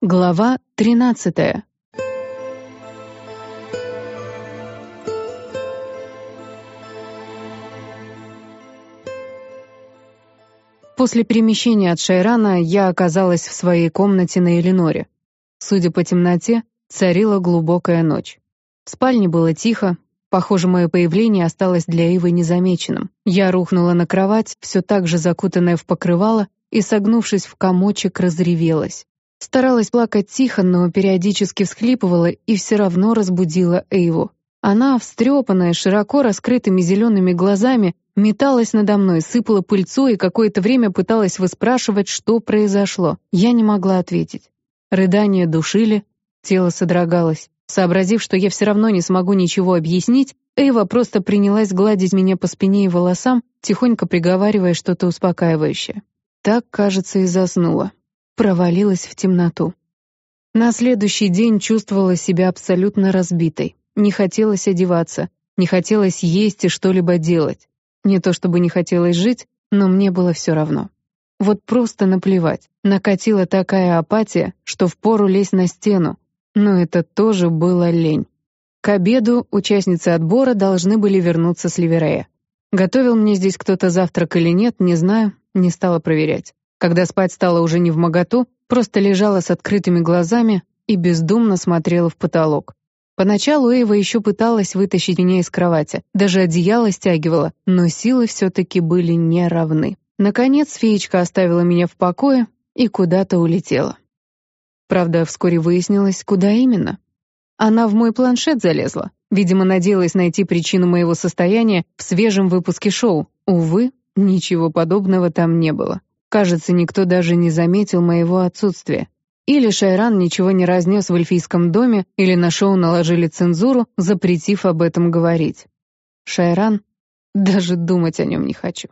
Глава 13. После перемещения от Шайрана я оказалась в своей комнате на Элиноре. Судя по темноте, царила глубокая ночь. В спальне было тихо, похоже, мое появление осталось для Ивы незамеченным. Я рухнула на кровать, все так же закутанная в покрывало, и, согнувшись в комочек, разревелась. Старалась плакать тихо, но периодически всхлипывала и все равно разбудила Эйву. Она, встрепанная, широко раскрытыми зелеными глазами, металась надо мной, сыпала пыльцу и какое-то время пыталась выспрашивать, что произошло. Я не могла ответить. Рыдания душили, тело содрогалось. Сообразив, что я все равно не смогу ничего объяснить, Эйва просто принялась гладить меня по спине и волосам, тихонько приговаривая что-то успокаивающее. Так, кажется, и заснула провалилась в темноту. На следующий день чувствовала себя абсолютно разбитой. Не хотелось одеваться, не хотелось есть и что-либо делать. Не то чтобы не хотелось жить, но мне было все равно. Вот просто наплевать. Накатила такая апатия, что впору лезть на стену. Но это тоже было лень. К обеду участницы отбора должны были вернуться с Ливерея. Готовил мне здесь кто-то завтрак или нет, не знаю, не стала проверять. Когда спать стало уже не в моготу, просто лежала с открытыми глазами и бездумно смотрела в потолок. Поначалу Эйва еще пыталась вытащить меня из кровати, даже одеяло стягивала, но силы все-таки были неравны. Наконец феечка оставила меня в покое и куда-то улетела. Правда, вскоре выяснилось, куда именно. Она в мой планшет залезла. Видимо, надеялась найти причину моего состояния в свежем выпуске шоу. Увы, ничего подобного там не было. Кажется, никто даже не заметил моего отсутствия. Или Шайран ничего не разнес в эльфийском доме, или на шоу наложили цензуру, запретив об этом говорить. Шайран? Даже думать о нем не хочу.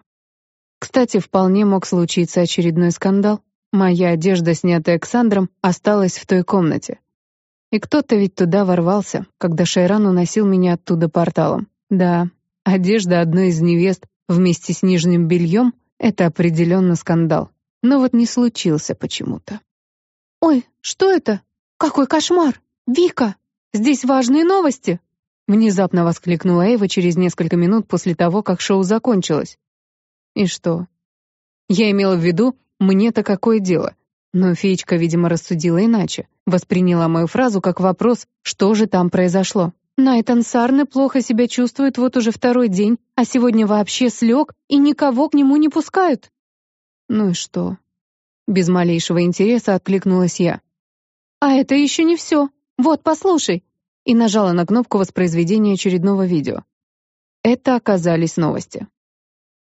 Кстати, вполне мог случиться очередной скандал. Моя одежда, снятая Александром, осталась в той комнате. И кто-то ведь туда ворвался, когда Шайран уносил меня оттуда порталом. Да, одежда одной из невест вместе с нижним бельем — это определенно скандал. Но вот не случился почему-то. «Ой, что это? Какой кошмар! Вика! Здесь важные новости!» Внезапно воскликнула Эва через несколько минут после того, как шоу закончилось. «И что?» Я имела в виду, мне-то какое дело? Но феечка, видимо, рассудила иначе. Восприняла мою фразу как вопрос, что же там произошло. Найтан Сарны плохо себя чувствует вот уже второй день, а сегодня вообще слег и никого к нему не пускают. Ну и что? Без малейшего интереса откликнулась я. А это еще не все. Вот, послушай. И нажала на кнопку воспроизведения очередного видео. Это оказались новости.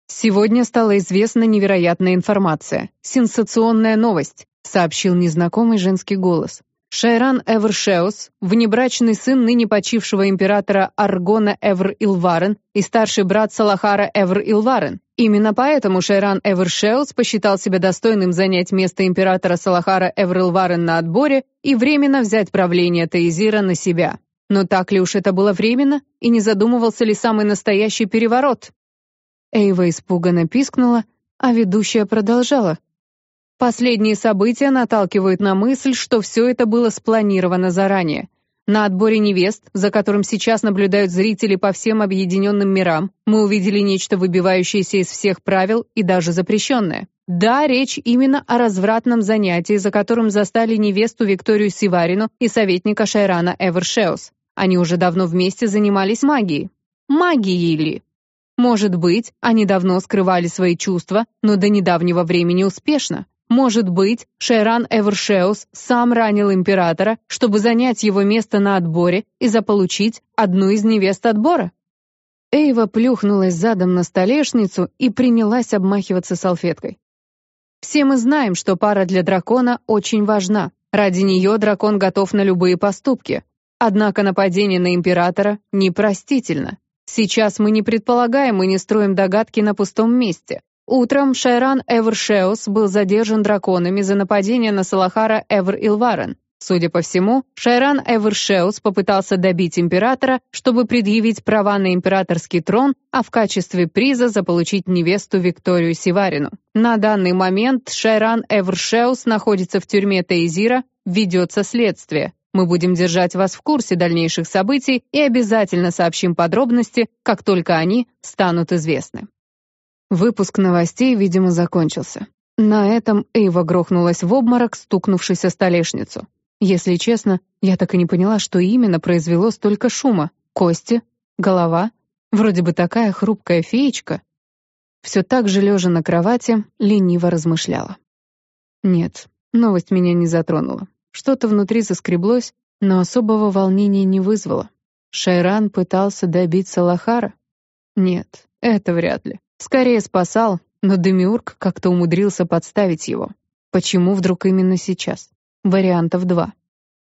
Сегодня стала известна невероятная информация. Сенсационная новость, сообщил незнакомый женский голос. Шайран Эвершеус, внебрачный сын ныне почившего императора Аргона Эвр-Илварен и старший брат Салахара Эвр-Илварен. Именно поэтому Шайран Эвершеус посчитал себя достойным занять место императора Салахара Эвр-Илварен на отборе и временно взять правление Таизира на себя. Но так ли уж это было временно, и не задумывался ли самый настоящий переворот? Эйва испуганно пискнула, а ведущая продолжала. Последние события наталкивают на мысль, что все это было спланировано заранее. На отборе невест, за которым сейчас наблюдают зрители по всем объединенным мирам, мы увидели нечто выбивающееся из всех правил и даже запрещенное. Да, речь именно о развратном занятии, за которым застали невесту Викторию Сиварину и советника Шайрана Эвершеус. Они уже давно вместе занимались магией. Магией ли? Может быть, они давно скрывали свои чувства, но до недавнего времени успешно. Может быть, Шейран Эвершеус сам ранил императора, чтобы занять его место на отборе и заполучить одну из невест отбора? Эйва плюхнулась задом на столешницу и принялась обмахиваться салфеткой. Все мы знаем, что пара для дракона очень важна. Ради нее дракон готов на любые поступки. Однако нападение на императора непростительно. Сейчас мы не предполагаем и не строим догадки на пустом месте. Утром Шайран Эвершеус был задержан драконами за нападение на Салахара Эвер-Илварен. Судя по всему, Шайран Эвершеус попытался добить императора, чтобы предъявить права на императорский трон, а в качестве приза заполучить невесту Викторию Сиварину. На данный момент Шайран Эвершеус находится в тюрьме Тейзира, ведется следствие. Мы будем держать вас в курсе дальнейших событий и обязательно сообщим подробности, как только они станут известны. Выпуск новостей, видимо, закончился. На этом Эйва грохнулась в обморок, стукнувшись о столешницу. Если честно, я так и не поняла, что именно произвело столько шума. Кости? Голова? Вроде бы такая хрупкая феечка. Все так же лежа на кровати, лениво размышляла. Нет, новость меня не затронула. Что-то внутри заскреблось, но особого волнения не вызвало. Шайран пытался добиться Лохара? Нет, это вряд ли. Скорее спасал, но Демиург как-то умудрился подставить его. Почему вдруг именно сейчас? Вариантов два.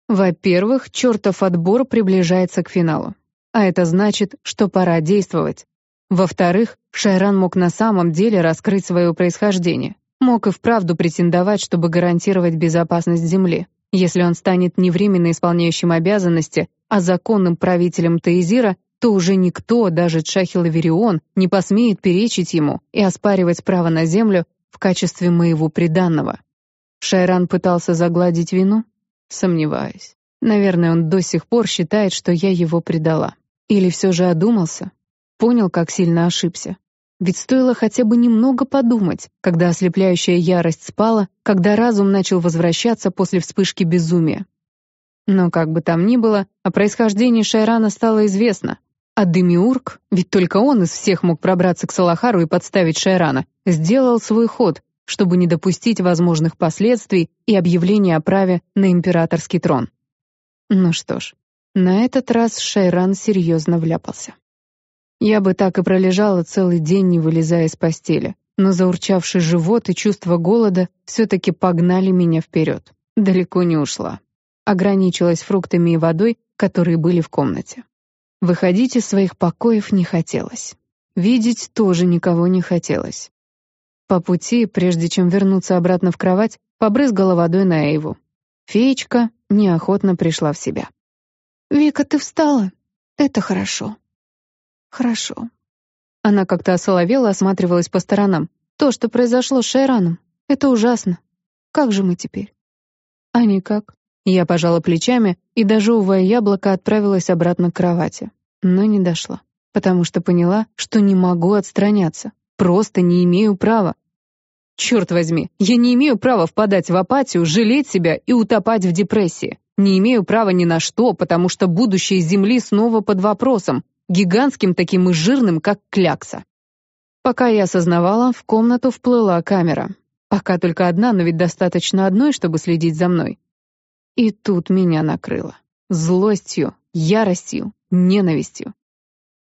Во-первых, чертов отбор приближается к финалу. А это значит, что пора действовать. Во-вторых, Шайран мог на самом деле раскрыть свое происхождение. Мог и вправду претендовать, чтобы гарантировать безопасность Земли. Если он станет не временно исполняющим обязанности, а законным правителем Таизира, то уже никто, даже Чахилаверион, не посмеет перечить ему и оспаривать право на землю в качестве моего приданного. Шайран пытался загладить вину? Сомневаюсь. Наверное, он до сих пор считает, что я его предала. Или все же одумался? Понял, как сильно ошибся. Ведь стоило хотя бы немного подумать, когда ослепляющая ярость спала, когда разум начал возвращаться после вспышки безумия. Но как бы там ни было, о происхождении Шайрана стало известно. А Демиург, ведь только он из всех мог пробраться к Салахару и подставить Шайрана, сделал свой ход, чтобы не допустить возможных последствий и объявления о праве на императорский трон. Ну что ж, на этот раз Шайран серьезно вляпался. Я бы так и пролежала целый день, не вылезая из постели, но заурчавший живот и чувство голода все-таки погнали меня вперед. Далеко не ушла. Ограничилась фруктами и водой, которые были в комнате. Выходить из своих покоев не хотелось. Видеть тоже никого не хотелось. По пути, прежде чем вернуться обратно в кровать, побрызгала водой на Эйву. Феечка неохотно пришла в себя. «Вика, ты встала? Это хорошо». «Хорошо». Она как-то осоловела, осматривалась по сторонам. «То, что произошло с Шайраном, это ужасно. Как же мы теперь?» «А никак». Я пожала плечами и, дожевывая яблоко, отправилась обратно к кровати. Но не дошла, потому что поняла, что не могу отстраняться. Просто не имею права. Черт возьми, я не имею права впадать в апатию, жалеть себя и утопать в депрессии. Не имею права ни на что, потому что будущее Земли снова под вопросом, гигантским таким и жирным, как клякса. Пока я осознавала, в комнату вплыла камера. Пока только одна, но ведь достаточно одной, чтобы следить за мной. И тут меня накрыло. Злостью, яростью, ненавистью.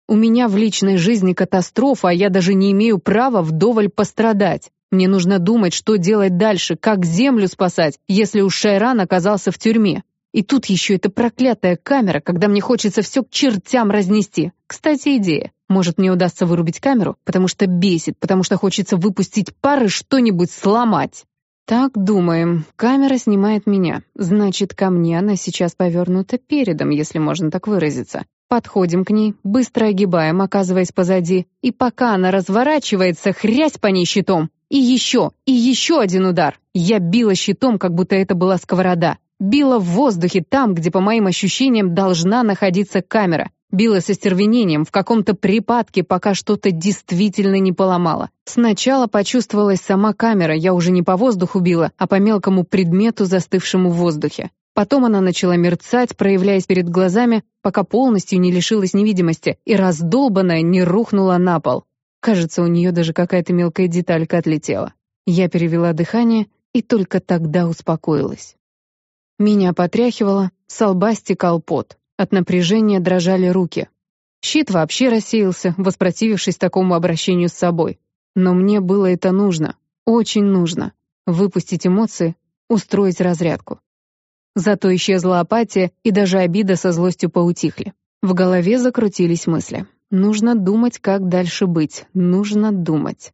У меня в личной жизни катастрофа, а я даже не имею права вдоволь пострадать. Мне нужно думать, что делать дальше, как землю спасать, если уж Шайран оказался в тюрьме. И тут еще эта проклятая камера, когда мне хочется все к чертям разнести. Кстати, идея. Может, мне удастся вырубить камеру, потому что бесит, потому что хочется выпустить пар и что-нибудь сломать. Так, думаем. Камера снимает меня. Значит, ко мне она сейчас повернута передом, если можно так выразиться. Подходим к ней, быстро огибаем, оказываясь позади, и пока она разворачивается, хрясь по ней щитом. И еще, и еще один удар. Я била щитом, как будто это была сковорода. Била в воздухе там, где, по моим ощущениям, должна находиться камера. Била со стервенением, в каком-то припадке, пока что-то действительно не поломало. Сначала почувствовалась сама камера, я уже не по воздуху била, а по мелкому предмету, застывшему в воздухе. Потом она начала мерцать, проявляясь перед глазами, пока полностью не лишилась невидимости и раздолбанная не рухнула на пол. Кажется, у нее даже какая-то мелкая деталька отлетела. Я перевела дыхание и только тогда успокоилась. Меня потряхивало, с лба стекал пот. От напряжения дрожали руки. Щит вообще рассеялся, воспротивившись такому обращению с собой. Но мне было это нужно, очень нужно. Выпустить эмоции, устроить разрядку. Зато исчезла апатия, и даже обида со злостью поутихли. В голове закрутились мысли. Нужно думать, как дальше быть. Нужно думать.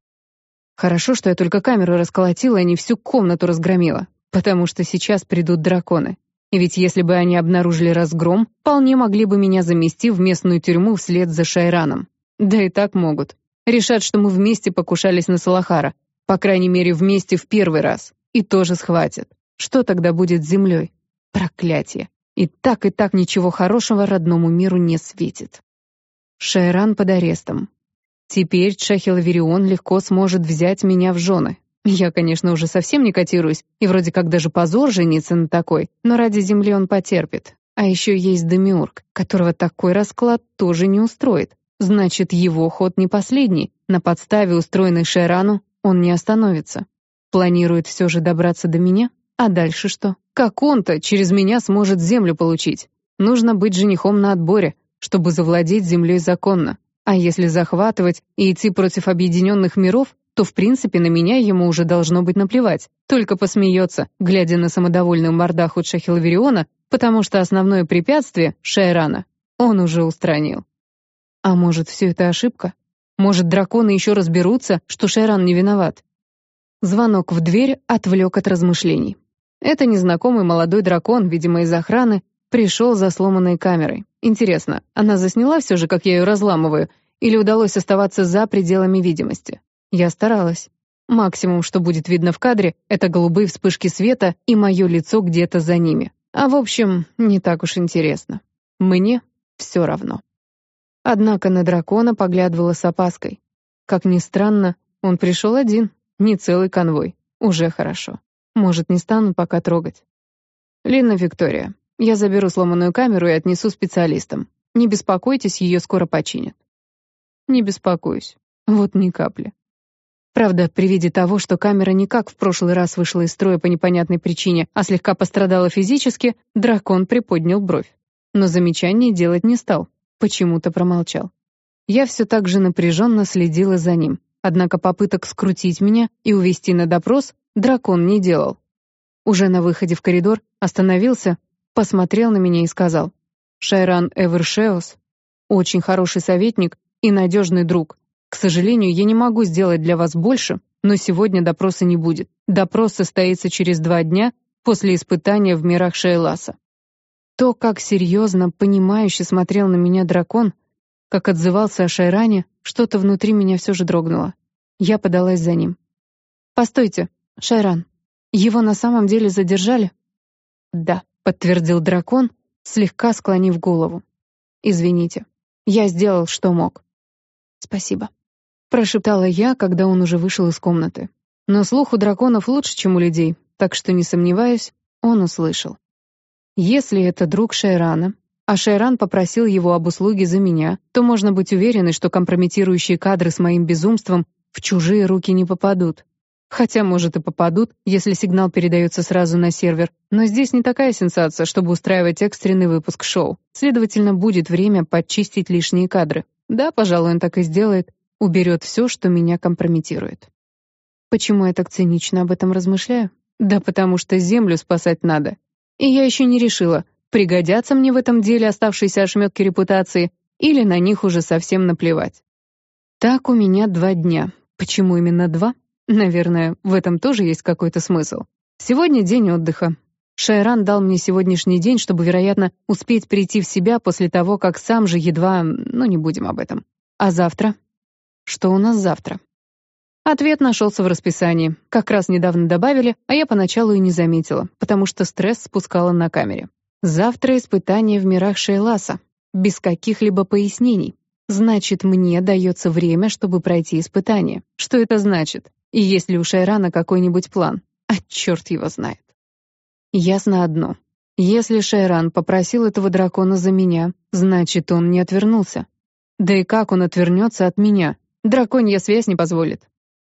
Хорошо, что я только камеру расколотила, а не всю комнату разгромила. Потому что сейчас придут драконы. И ведь если бы они обнаружили разгром, вполне могли бы меня замести в местную тюрьму вслед за Шайраном. Да и так могут. Решат, что мы вместе покушались на Салахара. По крайней мере, вместе в первый раз. И тоже схватят. Что тогда будет с землей? Проклятие. И так и так ничего хорошего родному миру не светит. Шайран под арестом. Теперь Чахилаверион легко сможет взять меня в жены. Я, конечно, уже совсем не котируюсь, и вроде как даже позор жениться на такой, но ради земли он потерпит. А еще есть Демиург, которого такой расклад тоже не устроит. Значит, его ход не последний. На подставе, устроенной Шайрану, он не остановится. Планирует все же добраться до меня? А дальше что? Как он-то через меня сможет землю получить? Нужно быть женихом на отборе, чтобы завладеть землей законно. А если захватывать и идти против объединенных миров, то в принципе на меня ему уже должно быть наплевать. Только посмеется, глядя на самодовольную мордаху Чахилвериона, потому что основное препятствие, Шайрана, он уже устранил. А может, все это ошибка? Может, драконы еще разберутся, что Шайран не виноват? Звонок в дверь отвлек от размышлений. Это незнакомый молодой дракон, видимо, из охраны, пришел за сломанной камерой. Интересно, она засняла все же, как я ее разламываю, или удалось оставаться за пределами видимости? Я старалась. Максимум, что будет видно в кадре, это голубые вспышки света и мое лицо где-то за ними. А в общем, не так уж интересно. Мне все равно. Однако на дракона поглядывала с опаской. Как ни странно, он пришел один, не целый конвой. Уже хорошо. Может, не стану пока трогать. Лина Виктория, я заберу сломанную камеру и отнесу специалистам. Не беспокойтесь, ее скоро починят. Не беспокоюсь. Вот ни капли. Правда, при виде того, что камера не как в прошлый раз вышла из строя по непонятной причине, а слегка пострадала физически, дракон приподнял бровь. Но замечание делать не стал, почему-то промолчал. Я все так же напряженно следила за ним, однако попыток скрутить меня и увести на допрос дракон не делал. Уже на выходе в коридор остановился, посмотрел на меня и сказал, «Шайран Эвершеос, очень хороший советник и надежный друг. К сожалению, я не могу сделать для вас больше, но сегодня допроса не будет. Допрос состоится через два дня после испытания в мирах Шейласа». То, как серьезно, понимающе смотрел на меня дракон, как отзывался о Шайране, что-то внутри меня все же дрогнуло. Я подалась за ним. «Постойте, Шайран, его на самом деле задержали?» «Да», — подтвердил дракон, слегка склонив голову. «Извините, я сделал, что мог». «Спасибо», — прошептала я, когда он уже вышел из комнаты. Но слух у драконов лучше, чем у людей, так что, не сомневаюсь, он услышал. Если это друг Шайрана, а Шайран попросил его об услуге за меня, то можно быть уверенной, что компрометирующие кадры с моим безумством в чужие руки не попадут. Хотя, может, и попадут, если сигнал передается сразу на сервер, но здесь не такая сенсация, чтобы устраивать экстренный выпуск шоу. Следовательно, будет время подчистить лишние кадры. Да, пожалуй, он так и сделает. Уберет все, что меня компрометирует. Почему я так цинично об этом размышляю? Да потому что землю спасать надо. И я еще не решила, пригодятся мне в этом деле оставшиеся ошметки репутации или на них уже совсем наплевать. Так у меня два дня. Почему именно два? Наверное, в этом тоже есть какой-то смысл. Сегодня день отдыха. Шайран дал мне сегодняшний день, чтобы, вероятно, успеть прийти в себя после того, как сам же едва... Ну, не будем об этом. А завтра? Что у нас завтра? Ответ нашелся в расписании. Как раз недавно добавили, а я поначалу и не заметила, потому что стресс спускала на камере. Завтра испытание в мирах Шейласа. Без каких-либо пояснений. Значит, мне дается время, чтобы пройти испытание. Что это значит? И есть ли у Шайрана какой-нибудь план? А черт его знает. Ясно одно. Если Шайран попросил этого дракона за меня, значит, он не отвернулся. Да и как он отвернется от меня? Драконья связь не позволит.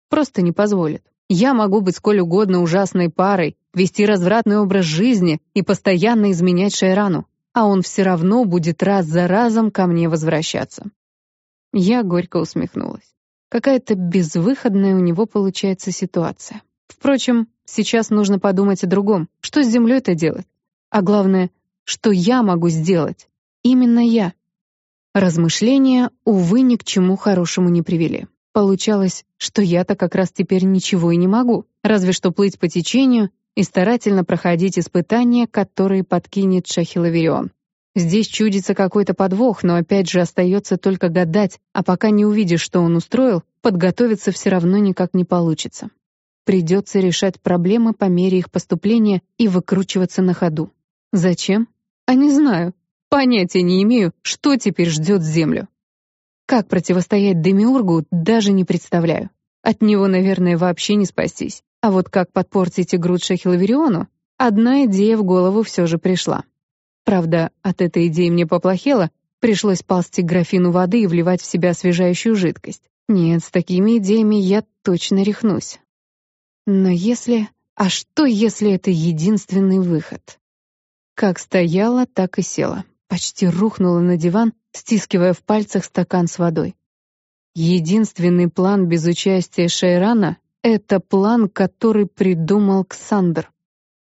Просто не позволит. Я могу быть сколь угодно ужасной парой, вести развратный образ жизни и постоянно изменять Шайрану, а он все равно будет раз за разом ко мне возвращаться. Я горько усмехнулась. Какая-то безвыходная у него получается ситуация. Впрочем, сейчас нужно подумать о другом. Что с землей-то делать? А главное, что я могу сделать? Именно я. Размышления, увы, ни к чему хорошему не привели. Получалось, что я-то как раз теперь ничего и не могу, разве что плыть по течению и старательно проходить испытания, которые подкинет Шахилаверион. Здесь чудится какой-то подвох, но опять же остается только гадать, а пока не увидишь, что он устроил, подготовиться все равно никак не получится. Придется решать проблемы по мере их поступления и выкручиваться на ходу. Зачем? А не знаю. Понятия не имею, что теперь ждет Землю. Как противостоять Демиургу, даже не представляю. От него, наверное, вообще не спастись. А вот как подпортить игру Шахилавериону, одна идея в голову все же пришла. Правда, от этой идеи мне поплохело, пришлось ползти к графину воды и вливать в себя освежающую жидкость. Нет, с такими идеями я точно рехнусь. Но если... А что, если это единственный выход? Как стояла, так и села. Почти рухнула на диван, стискивая в пальцах стакан с водой. Единственный план без участия Шайрана — это план, который придумал Ксандр.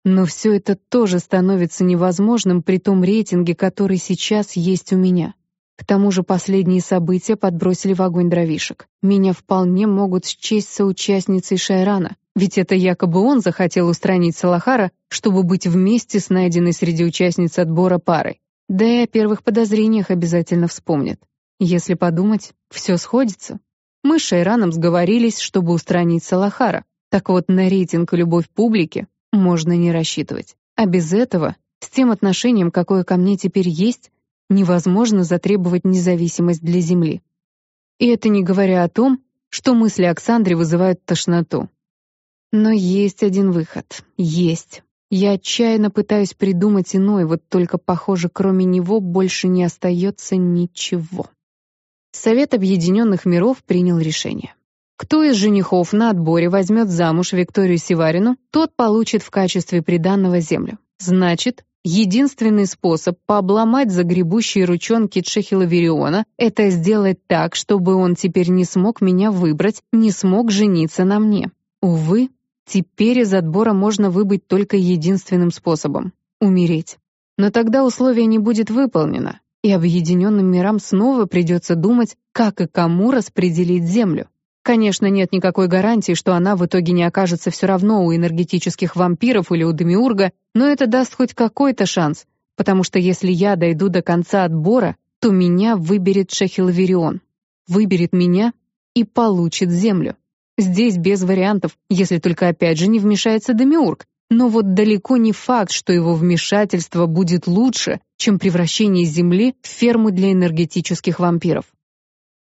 Но все это тоже становится невозможным при том рейтинге, который сейчас есть у меня. К тому же последние события подбросили в огонь дровишек. Меня вполне могут счесть соучастницей Шайрана, ведь это якобы он захотел устранить Салахара, чтобы быть вместе с найденной среди участниц отбора парой. Да и о первых подозрениях обязательно вспомнят. Если подумать, все сходится. Мы с Шайраном сговорились, чтобы устранить Салахара. Так вот, на рейтинг и любовь публики можно не рассчитывать. А без этого, с тем отношением, какое ко мне теперь есть, невозможно затребовать независимость для Земли. И это не говоря о том, что мысли Оксандре вызывают тошноту. Но есть один выход. Есть. Я отчаянно пытаюсь придумать иной, вот только, похоже, кроме него больше не остается ничего. Совет Объединенных Миров принял решение. Кто из женихов на отборе возьмет замуж Викторию Сиварину, тот получит в качестве приданного землю. Значит, единственный способ пообломать загребущие ручонки Чехиловериона — это сделать так, чтобы он теперь не смог меня выбрать, не смог жениться на мне. Увы, теперь из отбора можно выбыть только единственным способом — умереть. Но тогда условие не будет выполнено, и объединенным мирам снова придется думать, как и кому распределить землю. Конечно, нет никакой гарантии, что она в итоге не окажется все равно у энергетических вампиров или у Демиурга, но это даст хоть какой-то шанс, потому что если я дойду до конца отбора, то меня выберет Шахилверион. Выберет меня и получит землю. Здесь без вариантов, если только опять же не вмешается Демиург. Но вот далеко не факт, что его вмешательство будет лучше, чем превращение Земли в ферму для энергетических вампиров.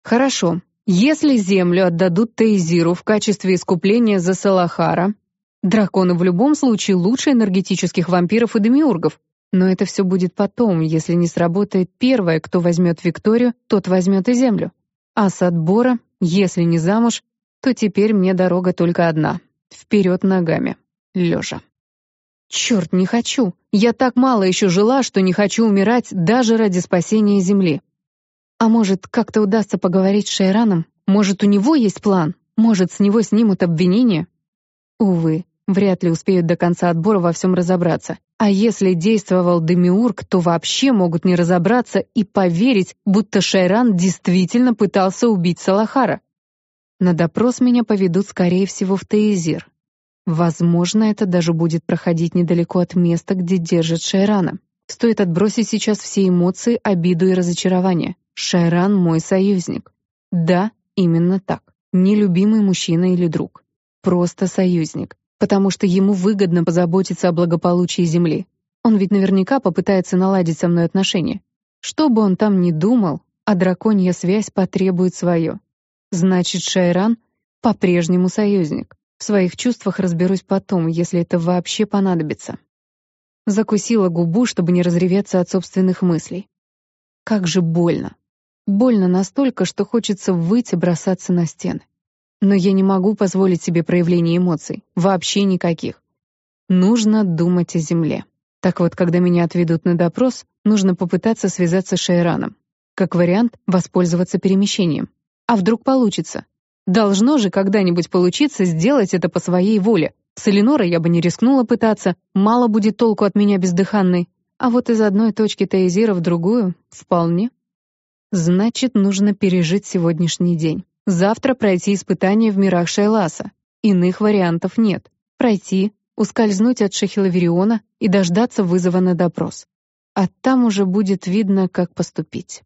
Хорошо, если землю отдадут Тейзиру в качестве искупления за Салахара, драконы в любом случае лучше энергетических вампиров и демиургов, но это все будет потом, если не сработает первое, кто возьмет Викторию, тот возьмет и землю. А с отбора, если не замуж, то теперь мне дорога только одна — вперед ногами, лежа. Черт, не хочу. Я так мало еще жила, что не хочу умирать даже ради спасения Земли. А может, как-то удастся поговорить с Шайраном? Может, у него есть план? Может, с него снимут обвинения? Увы, вряд ли успеют до конца отбора во всем разобраться. А если действовал Демиург, то вообще могут не разобраться и поверить, будто Шайран действительно пытался убить Салахара. На допрос меня поведут, скорее всего, в Таизир. Возможно, это даже будет проходить недалеко от места, где держат Шайрана. Стоит отбросить сейчас все эмоции, обиду и разочарование. Шайран мой союзник. Да, именно так. Не любимый мужчина или друг. Просто союзник. Потому что ему выгодно позаботиться о благополучии Земли. Он ведь наверняка попытается наладить со мной отношения. Что бы он там ни думал, а драконья связь потребует свое. Значит, Шайран по-прежнему союзник. В своих чувствах разберусь потом, если это вообще понадобится. Закусила губу, чтобы не разреветься от собственных мыслей. Как же больно. Больно настолько, что хочется выйти бросаться на стены. Но я не могу позволить себе проявления эмоций. Вообще никаких. Нужно думать о земле. Так вот, когда меня отведут на допрос, нужно попытаться связаться с Шайраном. Как вариант, воспользоваться перемещением. А вдруг получится? Должно же когда-нибудь получиться сделать это по своей воле. С Эленорой я бы не рискнула пытаться, мало будет толку от меня бездыханной. А вот из одной точки Таизира в другую — вполне. Значит, нужно пережить сегодняшний день. Завтра пройти испытание в мирах Шайласа. Иных вариантов нет. Пройти, ускользнуть от Шахилавериона и дождаться вызова на допрос. А там уже будет видно, как поступить.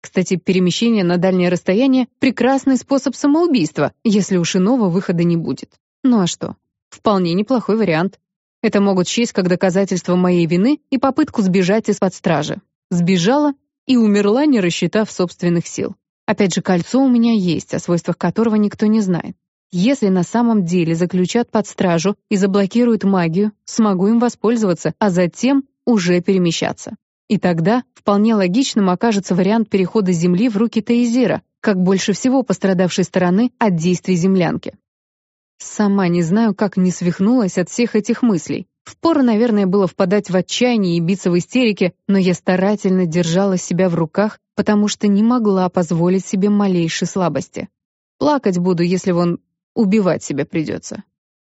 Кстати, перемещение на дальнее расстояние — прекрасный способ самоубийства, если уж иного выхода не будет. Ну а что? Вполне неплохой вариант. Это могут счесть как доказательство моей вины и попытку сбежать из-под стражи. Сбежала и умерла, не рассчитав собственных сил. Опять же, кольцо у меня есть, о свойствах которого никто не знает. Если на самом деле заключат под стражу и заблокируют магию, смогу им воспользоваться, а затем уже перемещаться. И тогда вполне логичным окажется вариант перехода Земли в руки Таизира, как больше всего пострадавшей стороны от действий землянки. Сама не знаю, как не свихнулась от всех этих мыслей. Впору, наверное, было впадать в отчаяние и биться в истерике, но я старательно держала себя в руках, потому что не могла позволить себе малейшей слабости. Плакать буду, если вон убивать себя придется.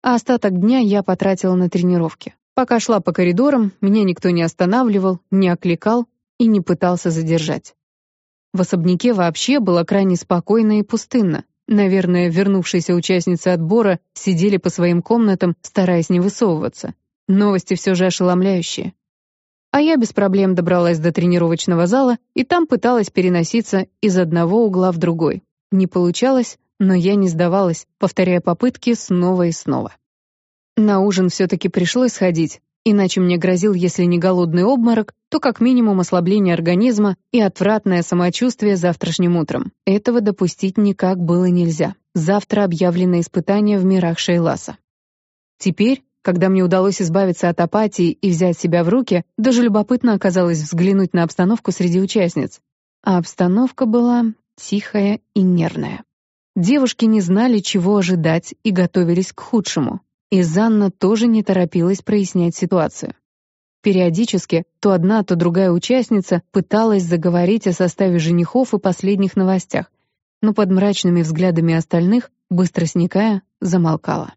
А остаток дня я потратила на тренировки. Пока шла по коридорам, меня никто не останавливал, не окликал и не пытался задержать. В особняке вообще было крайне спокойно и пустынно. Наверное, вернувшиеся участницы отбора сидели по своим комнатам, стараясь не высовываться. Новости все же ошеломляющие. А я без проблем добралась до тренировочного зала и там пыталась переноситься из одного угла в другой. Не получалось, но я не сдавалась, повторяя попытки снова и снова. На ужин все-таки пришлось сходить, иначе мне грозил, если не голодный обморок, то как минимум ослабление организма и отвратное самочувствие завтрашним утром. Этого допустить никак было нельзя. Завтра объявлено испытание в мирах Шейласа. Теперь, когда мне удалось избавиться от апатии и взять себя в руки, даже любопытно оказалось взглянуть на обстановку среди участниц. А обстановка была тихая и нервная. Девушки не знали, чего ожидать, и готовились к худшему. И Занна тоже не торопилась прояснять ситуацию. Периодически то одна, то другая участница пыталась заговорить о составе женихов и последних новостях, но под мрачными взглядами остальных, быстро сникая, замолкала.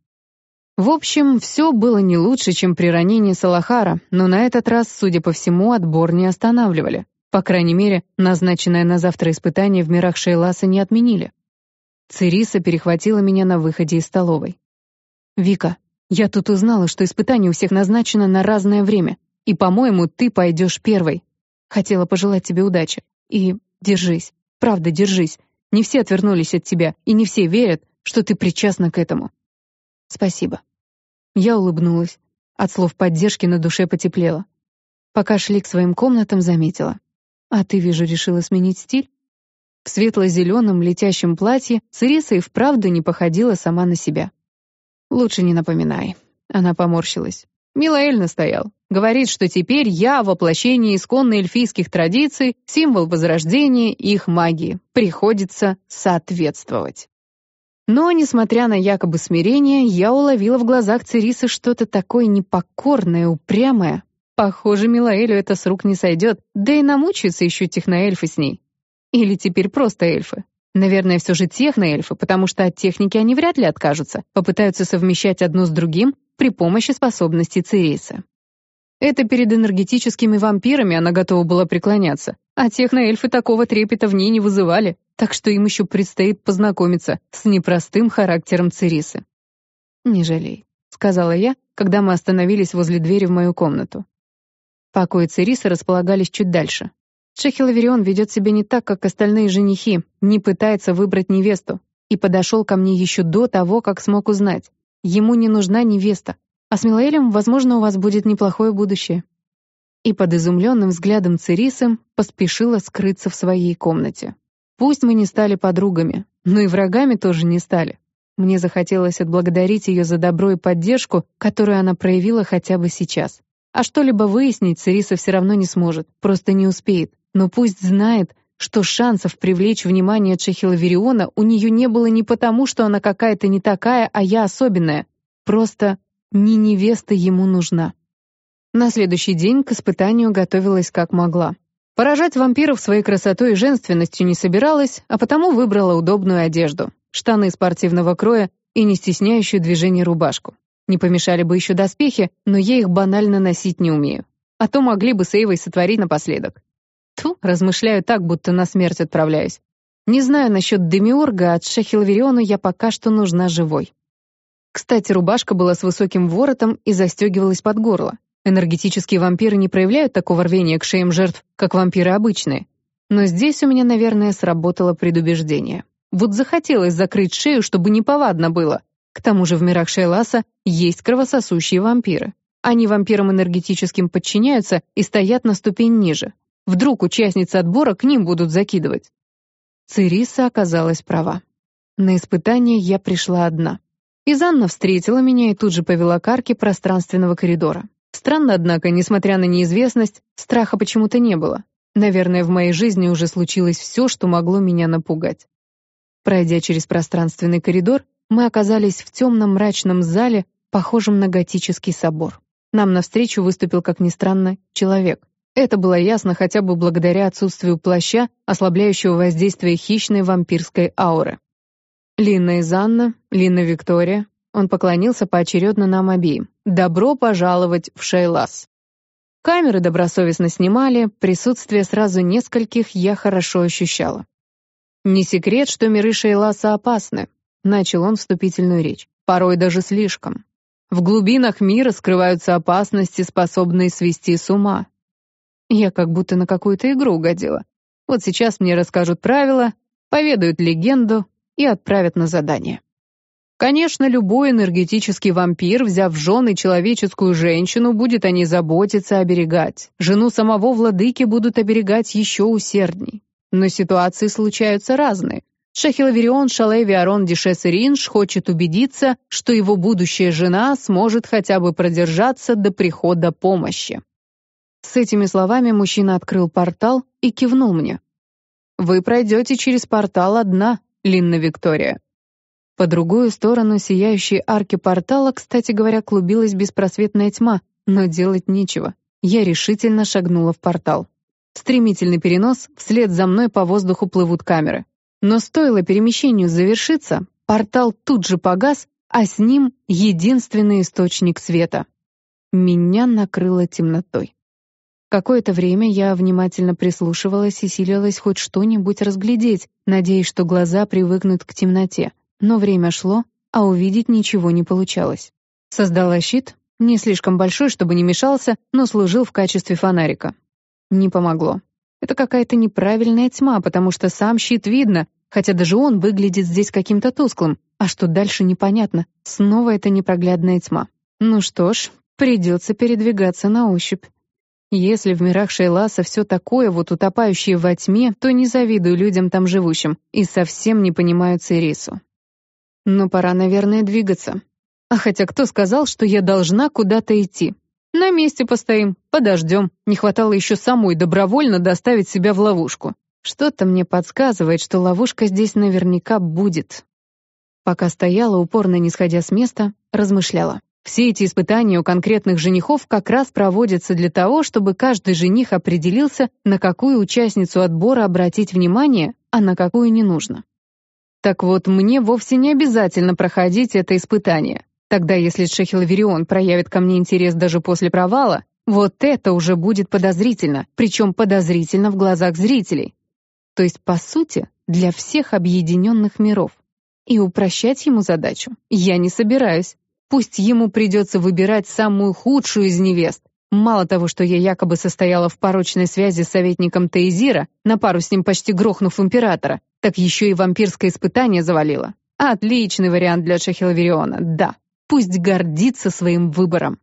В общем, все было не лучше, чем при ранении Салахара, но на этот раз, судя по всему, отбор не останавливали. По крайней мере, назначенное на завтра испытание в мирах Шейласа не отменили. Цириса перехватила меня на выходе из столовой. «Вика, я тут узнала, что испытание у всех назначено на разное время, и, по-моему, ты пойдешь первой. Хотела пожелать тебе удачи. И держись, правда, держись. Не все отвернулись от тебя, и не все верят, что ты причастна к этому. Спасибо. Я улыбнулась. От слов поддержки на душе потеплело. Пока шли к своим комнатам, заметила. А ты, вижу, решила сменить стиль? В светло-зеленом летящем платье Цириса и вправду не походила сама на себя. «Лучше не напоминай». Она поморщилась. Милаэль настоял. Говорит, что теперь я воплощение исконно эльфийских традиций, символ возрождения их магии. Приходится соответствовать. Но, несмотря на якобы смирение, я уловила в глазах Цирисы что-то такое непокорное, упрямое. Похоже, Милаэлю это с рук не сойдет, да и намучаются еще техноэльфы с ней. Или теперь просто эльфы. Наверное, все же техноэльфы, потому что от техники они вряд ли откажутся, попытаются совмещать одно с другим при помощи способностей Цирисы. Это перед энергетическими вампирами она готова была преклоняться, а техноэльфы такого трепета в ней не вызывали так что им еще предстоит познакомиться с непростым характером Цирисы. «Не жалей», — сказала я, когда мы остановились возле двери в мою комнату. Покои Цирисы располагались чуть дальше. Чехилаверион ведет себя не так, как остальные женихи, не пытается выбрать невесту, и подошел ко мне еще до того, как смог узнать. Ему не нужна невеста, а с Милаэлем, возможно, у вас будет неплохое будущее. И под изумленным взглядом Цирисы поспешила скрыться в своей комнате. Пусть мы не стали подругами, но и врагами тоже не стали. Мне захотелось отблагодарить ее за добро и поддержку, которую она проявила хотя бы сейчас. А что-либо выяснить Цириса все равно не сможет, просто не успеет. Но пусть знает, что шансов привлечь внимание Чехила Вериона у нее не было не потому, что она какая-то не такая, а я особенная. Просто не невеста ему нужна. На следующий день к испытанию готовилась как могла. Поражать вампиров своей красотой и женственностью не собиралась, а потому выбрала удобную одежду. Штаны спортивного кроя и не стесняющую движение рубашку. Не помешали бы еще доспехи, но я их банально носить не умею. А то могли бы с Эйвой сотворить напоследок. Тьфу, размышляю так, будто на смерть отправляюсь. Не знаю насчет Демиурга, от Шахилвериону я пока что нужна живой. Кстати, рубашка была с высоким воротом и застегивалась под горло. Энергетические вампиры не проявляют такого рвения к шеям жертв, как вампиры обычные. Но здесь у меня, наверное, сработало предубеждение. Вот захотелось закрыть шею, чтобы неповадно было. К тому же в мирах Шейласа есть кровососущие вампиры. Они вампирам энергетическим подчиняются и стоят на ступень ниже. Вдруг участницы отбора к ним будут закидывать. Цириса оказалась права. На испытание я пришла одна. Изанна встретила меня и тут же повела к арке пространственного коридора. Странно, однако, несмотря на неизвестность, страха почему-то не было. Наверное, в моей жизни уже случилось все, что могло меня напугать. Пройдя через пространственный коридор, мы оказались в темном мрачном зале, похожем на готический собор. Нам навстречу выступил, как ни странно, человек. Это было ясно хотя бы благодаря отсутствию плаща, ослабляющего воздействие хищной вампирской ауры. Лина из Анна, Лина Виктория. Он поклонился поочередно нам обеим. «Добро пожаловать в Шейлас». Камеры добросовестно снимали, присутствие сразу нескольких я хорошо ощущала. «Не секрет, что миры Шейласа опасны», — начал он вступительную речь. «Порой даже слишком. В глубинах мира скрываются опасности, способные свести с ума». Я как будто на какую-то игру угодила. Вот сейчас мне расскажут правила, поведают легенду, и отправят на задание. Конечно, любой энергетический вампир, взяв в жены человеческую женщину, будет о ней заботиться, оберегать. Жену самого владыки будут оберегать еще усердней. Но ситуации случаются разные. Шахилаверион Шалеви Арон Дишес хочет убедиться, что его будущая жена сможет хотя бы продержаться до прихода помощи. С этими словами мужчина открыл портал и кивнул мне. «Вы пройдете через портал одна, Линна Виктория. По другую сторону сияющей арки портала, кстати говоря, клубилась беспросветная тьма, но делать нечего. Я решительно шагнула в портал. Стремительный перенос, вслед за мной по воздуху плывут камеры. Но стоило перемещению завершиться, портал тут же погас, а с ним единственный источник света. Меня накрыло темнотой. Какое-то время я внимательно прислушивалась и силилась хоть что-нибудь разглядеть, надеясь, что глаза привыкнут к темноте. Но время шло, а увидеть ничего не получалось. Создала щит, не слишком большой, чтобы не мешался, но служил в качестве фонарика. Не помогло. Это какая-то неправильная тьма, потому что сам щит видно, хотя даже он выглядит здесь каким-то тусклым. А что дальше непонятно. Снова это непроглядная тьма. Ну что ж, придется передвигаться на ощупь. Если в мирах Шейласа все такое вот утопающее во тьме, то не завидую людям там живущим и совсем не понимаю Церису. Но пора, наверное, двигаться. А хотя кто сказал, что я должна куда-то идти? На месте постоим, подождем. Не хватало еще самой добровольно доставить себя в ловушку. Что-то мне подсказывает, что ловушка здесь наверняка будет. Пока стояла, упорно не сходя с места, размышляла. Все эти испытания у конкретных женихов как раз проводятся для того, чтобы каждый жених определился, на какую участницу отбора обратить внимание, а на какую не нужно. Так вот, мне вовсе не обязательно проходить это испытание. Тогда, если Шехилаверион проявит ко мне интерес даже после провала, вот это уже будет подозрительно, причем подозрительно в глазах зрителей. То есть, по сути, для всех объединенных миров. И упрощать ему задачу я не собираюсь. Пусть ему придется выбирать самую худшую из невест. Мало того, что я якобы состояла в порочной связи с советником Тейзира, на пару с ним почти грохнув императора, так еще и вампирское испытание завалило. Отличный вариант для Шахилавериона, да. Пусть гордится своим выбором.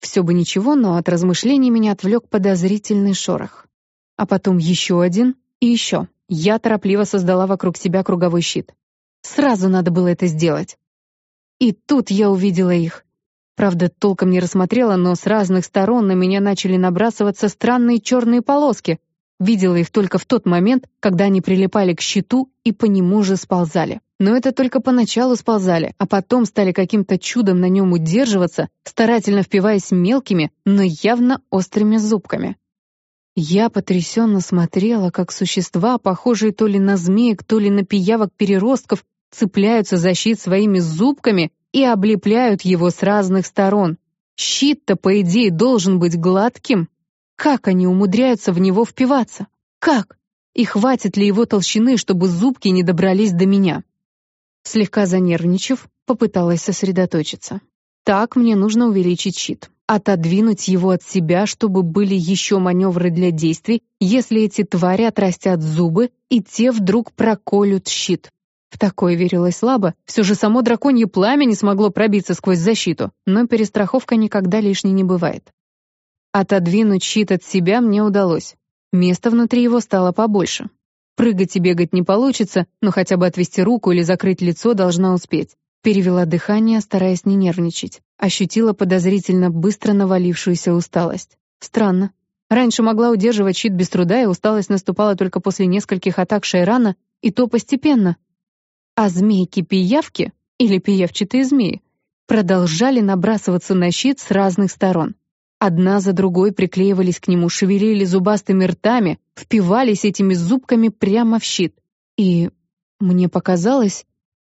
Все бы ничего, но от размышлений меня отвлек подозрительный шорох. А потом еще один и еще. Я торопливо создала вокруг себя круговой щит. Сразу надо было это сделать. И тут я увидела их. Правда, толком не рассмотрела, но с разных сторон на меня начали набрасываться странные черные полоски. Видела их только в тот момент, когда они прилипали к щиту и по нему же сползали. Но это только поначалу сползали, а потом стали каким-то чудом на нем удерживаться, старательно впиваясь мелкими, но явно острыми зубками. Я потрясенно смотрела, как существа, похожие то ли на змеек, то ли на пиявок-переростков, цепляются за щит своими зубками и облепляют его с разных сторон. Щит-то, по идее, должен быть гладким. Как они умудряются в него впиваться? Как? И хватит ли его толщины, чтобы зубки не добрались до меня? Слегка занервничав, попыталась сосредоточиться. Так мне нужно увеличить щит, отодвинуть его от себя, чтобы были еще маневры для действий, если эти твари отрастят зубы, и те вдруг проколют щит. В такое верилось слабо, все же само драконье пламя не смогло пробиться сквозь защиту, но перестраховка никогда лишней не бывает. Отодвинуть щит от себя мне удалось. Места внутри его стало побольше. Прыгать и бегать не получится, но хотя бы отвести руку или закрыть лицо должна успеть. Перевела дыхание, стараясь не нервничать. Ощутила подозрительно быстро навалившуюся усталость. Странно. Раньше могла удерживать щит без труда, и усталость наступала только после нескольких атак Шайрана, и то постепенно. А змейки-пиявки, или пиявчатые змеи, продолжали набрасываться на щит с разных сторон. Одна за другой приклеивались к нему, шевелили зубастыми ртами, впивались этими зубками прямо в щит. И мне показалось,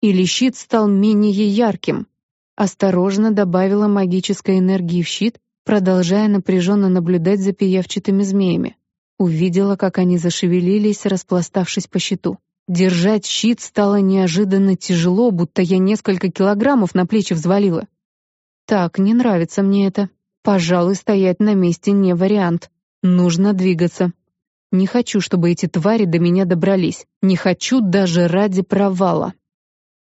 или щит стал менее ярким. Осторожно добавила магической энергии в щит, продолжая напряженно наблюдать за пиявчатыми змеями. Увидела, как они зашевелились, распластавшись по щиту. Держать щит стало неожиданно тяжело, будто я несколько килограммов на плечи взвалила. Так, не нравится мне это. Пожалуй, стоять на месте не вариант. Нужно двигаться. Не хочу, чтобы эти твари до меня добрались. Не хочу даже ради провала.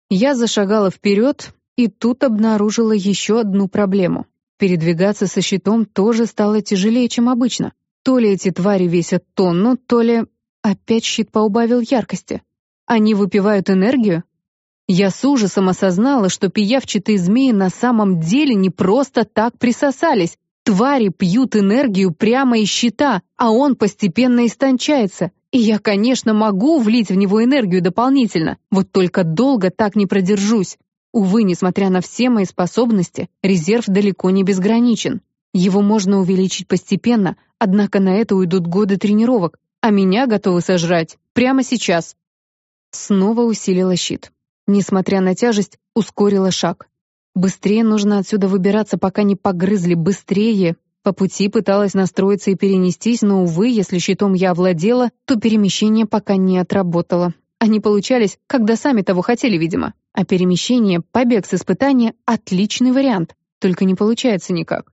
Я зашагала вперед, и тут обнаружила еще одну проблему. Передвигаться со щитом тоже стало тяжелее, чем обычно. То ли эти твари весят тонну, то ли... Опять щит поубавил яркости. Они выпивают энергию? Я с ужасом осознала, что пиявчатые змеи на самом деле не просто так присосались. Твари пьют энергию прямо из щита, а он постепенно истончается. И я, конечно, могу влить в него энергию дополнительно, вот только долго так не продержусь. Увы, несмотря на все мои способности, резерв далеко не безграничен. Его можно увеличить постепенно, однако на это уйдут годы тренировок, а меня готовы сожрать прямо сейчас. Снова усилила щит. Несмотря на тяжесть, ускорила шаг. Быстрее нужно отсюда выбираться, пока не погрызли, быстрее, по пути пыталась настроиться и перенестись, но, увы, если щитом я овладела, то перемещение пока не отработало. Они получались, когда сами того хотели, видимо. А перемещение, побег с испытания — отличный вариант, только не получается никак.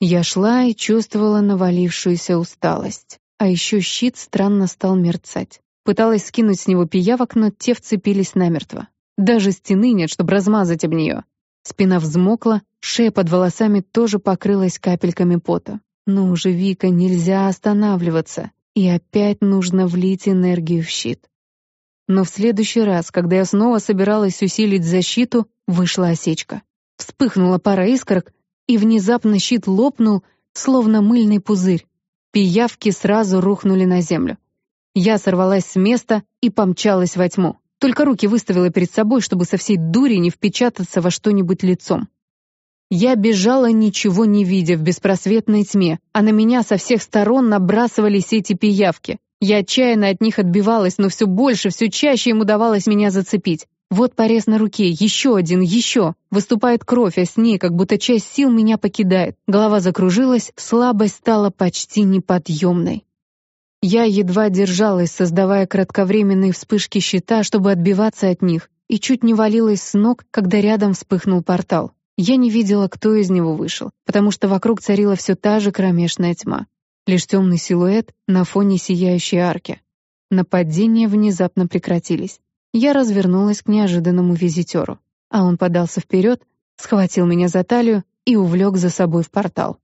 Я шла и чувствовала навалившуюся усталость. А еще щит странно стал мерцать. Пыталась скинуть с него пиявок, но те вцепились намертво. Даже стены нет, чтобы размазать об нее. Спина взмокла, шея под волосами тоже покрылась капельками пота. «Ну уже, Вика, нельзя останавливаться, и опять нужно влить энергию в щит». Но в следующий раз, когда я снова собиралась усилить защиту, вышла осечка. Вспыхнула пара искорок, и внезапно щит лопнул, словно мыльный пузырь. Пиявки сразу рухнули на землю. Я сорвалась с места и помчалась во тьму. Только руки выставила перед собой, чтобы со всей дури не впечататься во что-нибудь лицом. Я бежала, ничего не видя, в беспросветной тьме, а на меня со всех сторон набрасывались эти пиявки. Я отчаянно от них отбивалась, но все больше, все чаще им удавалось меня зацепить. Вот порез на руке, еще один, еще. Выступает кровь, а с ней как будто часть сил меня покидает. Голова закружилась, слабость стала почти неподъемной. Я едва держалась, создавая кратковременные вспышки щита, чтобы отбиваться от них, и чуть не валилась с ног, когда рядом вспыхнул портал. Я не видела, кто из него вышел, потому что вокруг царила все та же кромешная тьма. Лишь темный силуэт на фоне сияющей арки. Нападения внезапно прекратились. Я развернулась к неожиданному визитеру, а он подался вперед, схватил меня за талию и увлек за собой в портал.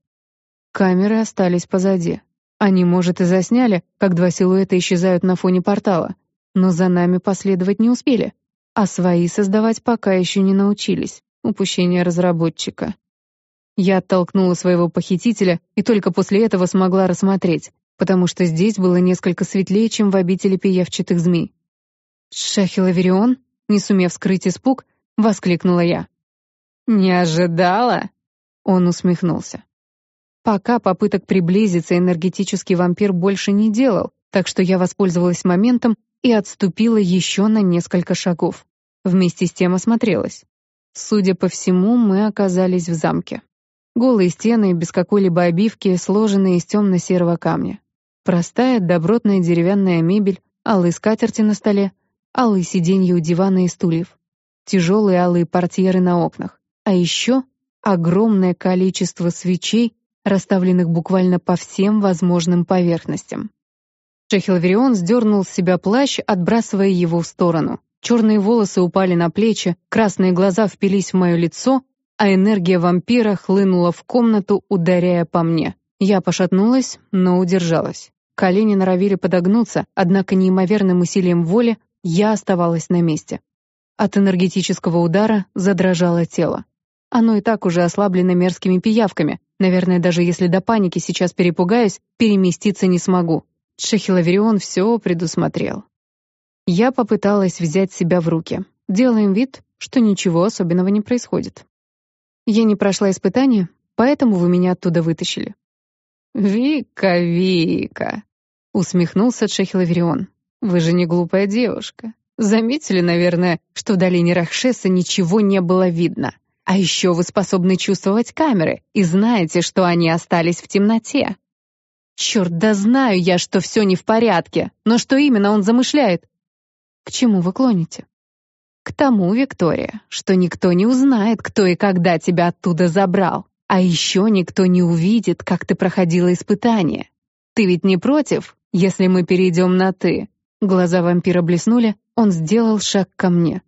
Камеры остались позади. Они, может, и засняли, как два силуэта исчезают на фоне портала, но за нами последовать не успели, а свои создавать пока еще не научились. Упущение разработчика. Я оттолкнула своего похитителя и только после этого смогла рассмотреть, потому что здесь было несколько светлее, чем в обители пиявчатых змей. «Шахиловерион?» — не сумев скрыть испуг, воскликнула я. «Не ожидала?» — он усмехнулся. Пока попыток приблизиться энергетический вампир больше не делал, так что я воспользовалась моментом и отступила еще на несколько шагов. Вместе с тем осмотрелась. Судя по всему, мы оказались в замке. Голые стены, без какой-либо обивки, сложенные из темно-серого камня. Простая, добротная деревянная мебель, алые скатерти на столе, алые сиденья у дивана и стульев. тяжелые алые портьеры на окнах, а еще огромное количество свечей, расставленных буквально по всем возможным поверхностям. Шехелверион сдернул с себя плащ, отбрасывая его в сторону. Черные волосы упали на плечи, красные глаза впились в мое лицо, а энергия вампира хлынула в комнату, ударяя по мне. Я пошатнулась, но удержалась. Колени норовили подогнуться, однако неимоверным усилием воли я оставалась на месте. От энергетического удара задрожало тело. Оно и так уже ослаблено мерзкими пиявками. Наверное, даже если до паники сейчас перепугаюсь, переместиться не смогу. Шахилаверион все предусмотрел. Я попыталась взять себя в руки. Делаем вид, что ничего особенного не происходит. Я не прошла испытание, поэтому вы меня оттуда вытащили. «Вика, Вика!» — усмехнулся Шехилаверион. «Вы же не глупая девушка. Заметили, наверное, что в долине Рахшеса ничего не было видно. А еще вы способны чувствовать камеры и знаете, что они остались в темноте. Черт, да знаю я, что все не в порядке, но что именно он замышляет? К чему вы клоните? К тому, Виктория, что никто не узнает, кто и когда тебя оттуда забрал. А еще никто не увидит, как ты проходила испытание. Ты ведь не против, если мы перейдем на «ты»?» Глаза вампира блеснули, он сделал шаг ко мне.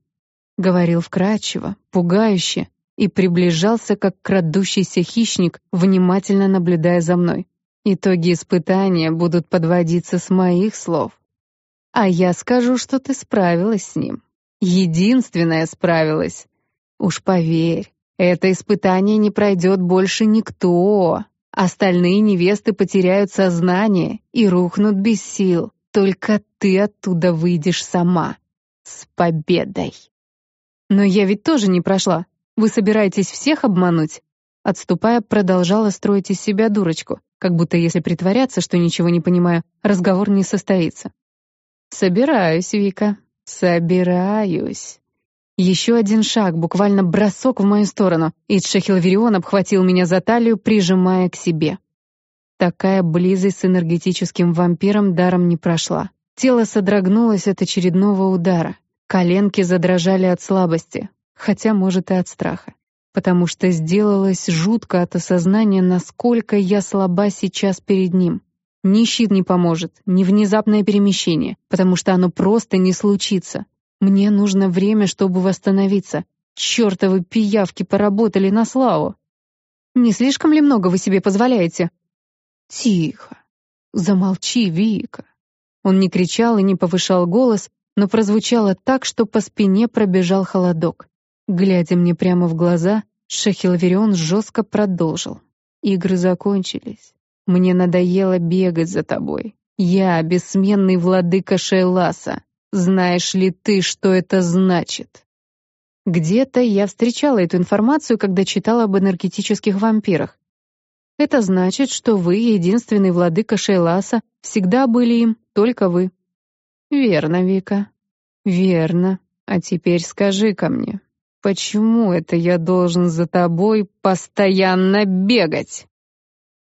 Говорил вкрадчиво, пугающе и приближался, как крадущийся хищник, внимательно наблюдая за мной. Итоги испытания будут подводиться с моих слов. А я скажу, что ты справилась с ним. Единственная справилась. Уж поверь, это испытание не пройдет больше никто. Остальные невесты потеряют сознание и рухнут без сил. Только ты оттуда выйдешь сама. С победой. Но я ведь тоже не прошла. Вы собираетесь всех обмануть? Отступая, продолжала строить из себя дурочку, как будто если притворяться, что ничего не понимаю, разговор не состоится. Собираюсь, Вика. Собираюсь. Еще один шаг, буквально бросок в мою сторону, и Тшехилверион обхватил меня за талию, прижимая к себе. Такая близость с энергетическим вампиром даром не прошла. Тело содрогнулось от очередного удара. Коленки задрожали от слабости, хотя, может, и от страха. Потому что сделалось жутко от осознания, насколько я слаба сейчас перед ним. Ни щит не поможет, ни внезапное перемещение, потому что оно просто не случится. Мне нужно время, чтобы восстановиться. Чёртовы пиявки поработали на славу. Не слишком ли много вы себе позволяете? «Тихо! Замолчи, Вика!» Он не кричал и не повышал голос, но прозвучало так, что по спине пробежал холодок. Глядя мне прямо в глаза, Шахилверион жестко продолжил. «Игры закончились. Мне надоело бегать за тобой. Я бессменный владыка Шейласа. Знаешь ли ты, что это значит?» Где-то я встречала эту информацию, когда читала об энергетических вампирах. Это значит, что вы, единственный владыка Шейласа, всегда были им, только вы. Верно, Вика. Верно. А теперь скажи-ка мне, почему это я должен за тобой постоянно бегать?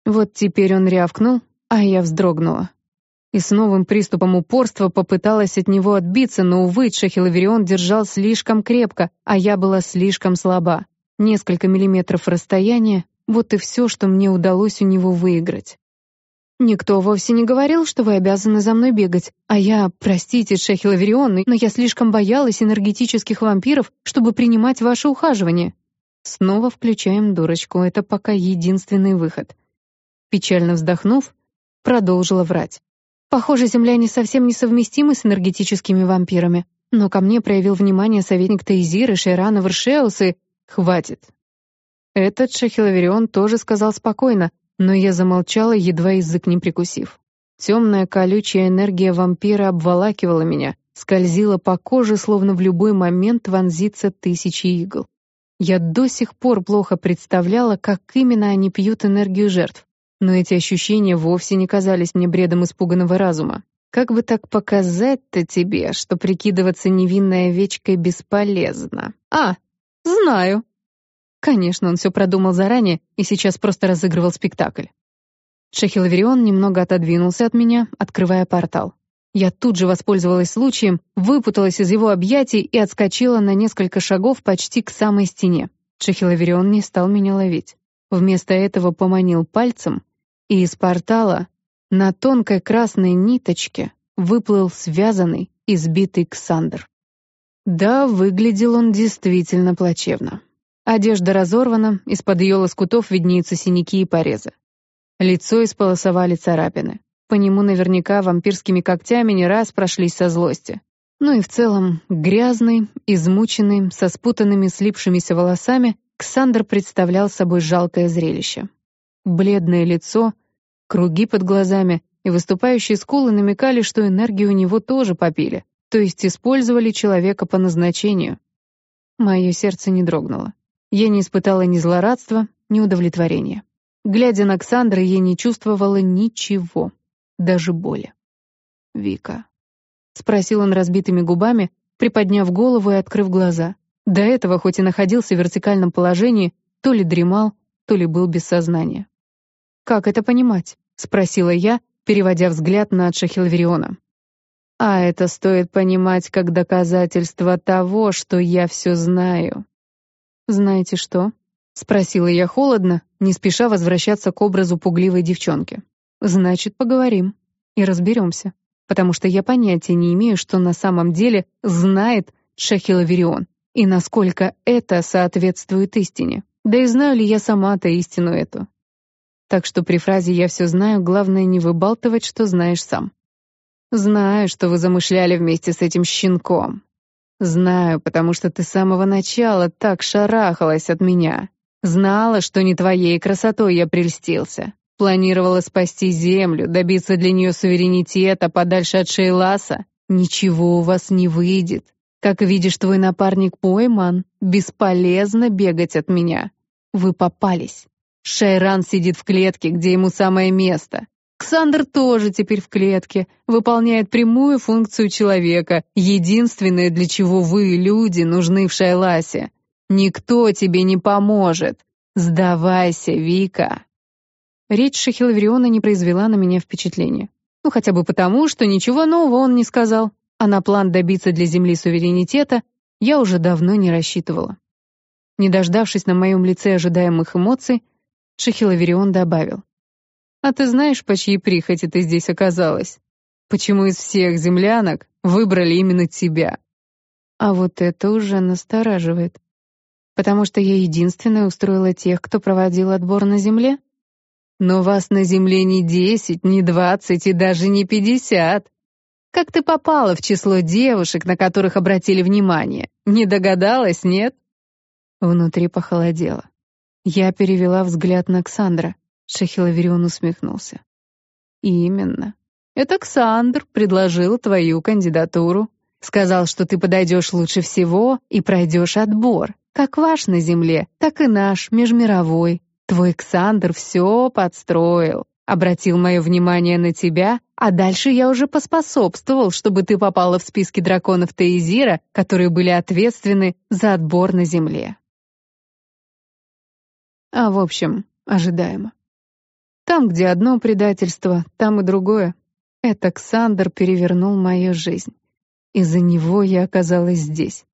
Вот теперь он рявкнул, а я вздрогнула. И с новым приступом упорства попыталась от него отбиться, но, увы, Шахилаверион держал слишком крепко, а я была слишком слаба. Несколько миллиметров расстояния, вот и все, что мне удалось у него выиграть. Никто вовсе не говорил, что вы обязаны за мной бегать, а я, простите, Шехилаверион, но я слишком боялась энергетических вампиров, чтобы принимать ваше ухаживание. Снова включаем дурочку, это пока единственный выход. Печально вздохнув, продолжила врать. Похоже, земляне совсем несовместимы с энергетическими вампирами, но ко мне проявил внимание советник Тейзиры, Шейрана Вершеус и... Хватит, этот Шахилаверион тоже сказал спокойно, но я замолчала, едва язык не прикусив. Темная колючая энергия вампира обволакивала меня, скользила по коже, словно в любой момент вонзится тысячи игл. Я до сих пор плохо представляла, как именно они пьют энергию жертв, но эти ощущения вовсе не казались мне бредом испуганного разума. Как бы так показать-то тебе, что прикидываться невинной овечкой бесполезно? А, знаю. Конечно, он все продумал заранее и сейчас просто разыгрывал спектакль. Шахилаверион немного отодвинулся от меня, открывая портал. Я тут же воспользовалась случаем, выпуталась из его объятий и отскочила на несколько шагов почти к самой стене. Чехиловерион не стал меня ловить. Вместо этого поманил пальцем, и из портала на тонкой красной ниточке выплыл связанный, избитый Ксандр. Да, выглядел он действительно плачевно. Одежда разорвана, из-под ее лоскутов виднеются синяки и порезы. Лицо исполосовали царапины. По нему наверняка вампирскими когтями не раз прошлись со злости. Ну и в целом, грязный, измученный, со спутанными слипшимися волосами, Ксандр представлял собой жалкое зрелище. Бледное лицо, круги под глазами и выступающие скулы намекали, что энергию у него тоже попили, то есть использовали человека по назначению. Мое сердце не дрогнуло. Я не испытала ни злорадства, ни удовлетворения. Глядя на Ксандра, я не чувствовала ничего даже боли. «Вика», — спросил он разбитыми губами, приподняв голову и открыв глаза. До этого, хоть и находился в вертикальном положении, то ли дремал, то ли был без сознания. «Как это понимать?» — спросила я, переводя взгляд на Шахилвериона. «А это стоит понимать как доказательство того, что я все знаю». «Знаете что?» — спросила я холодно, не спеша возвращаться к образу пугливой девчонки. Значит, поговорим и разберемся, потому что я понятия не имею, что на самом деле знает Шахилаверион и насколько это соответствует истине. Да и знаю ли я сама-то истину эту. Так что при фразе «я все знаю» главное не выбалтывать, что знаешь сам. Знаю, что вы замышляли вместе с этим щенком. Знаю, потому что ты с самого начала так шарахалась от меня. Знала, что не твоей красотой я прельстился. Планировала спасти Землю, добиться для нее суверенитета подальше от Шейласа. Ничего у вас не выйдет. Как видишь, твой напарник пойман. Бесполезно бегать от меня. Вы попались. Шайран сидит в клетке, где ему самое место. Ксандр тоже теперь в клетке, выполняет прямую функцию человека, единственное, для чего вы, люди, нужны в Шайласе. Никто тебе не поможет. Сдавайся, Вика. Речь Шахилавриона не произвела на меня впечатления. Ну, хотя бы потому, что ничего нового он не сказал, а на план добиться для Земли суверенитета я уже давно не рассчитывала. Не дождавшись на моем лице ожидаемых эмоций, Шахилаверион добавил. «А ты знаешь, по чьей прихоти ты здесь оказалась? Почему из всех землянок выбрали именно тебя?» А вот это уже настораживает. Потому что я единственная устроила тех, кто проводил отбор на Земле? Но вас на земле не десять, не двадцать и даже не пятьдесят. Как ты попала в число девушек, на которых обратили внимание? Не догадалась, нет?» Внутри похолодело. Я перевела взгляд на Ксандра. Шахилаверион усмехнулся. «Именно. Это Ксандр предложил твою кандидатуру. Сказал, что ты подойдешь лучше всего и пройдешь отбор. Как ваш на земле, так и наш, межмировой. Твой Ксандр все подстроил, обратил мое внимание на тебя, а дальше я уже поспособствовал, чтобы ты попала в списки драконов Таизира, которые были ответственны за отбор на земле. А в общем, ожидаемо. Там, где одно предательство, там и другое. Это Ксандр перевернул мою жизнь. Из-за него я оказалась здесь.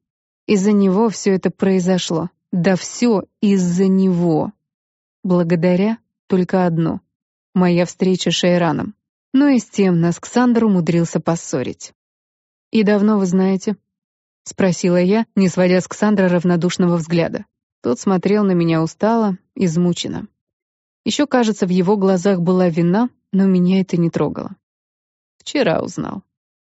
Из-за него все это произошло. Да все из-за него. Благодаря только одно — моя встреча с Шейраном. Но и с тем нас Ксандр умудрился поссорить. «И давно вы знаете?» — спросила я, не сводя с Ксандра равнодушного взгляда. Тот смотрел на меня устало, измученно. Еще, кажется, в его глазах была вина, но меня это не трогало. Вчера узнал.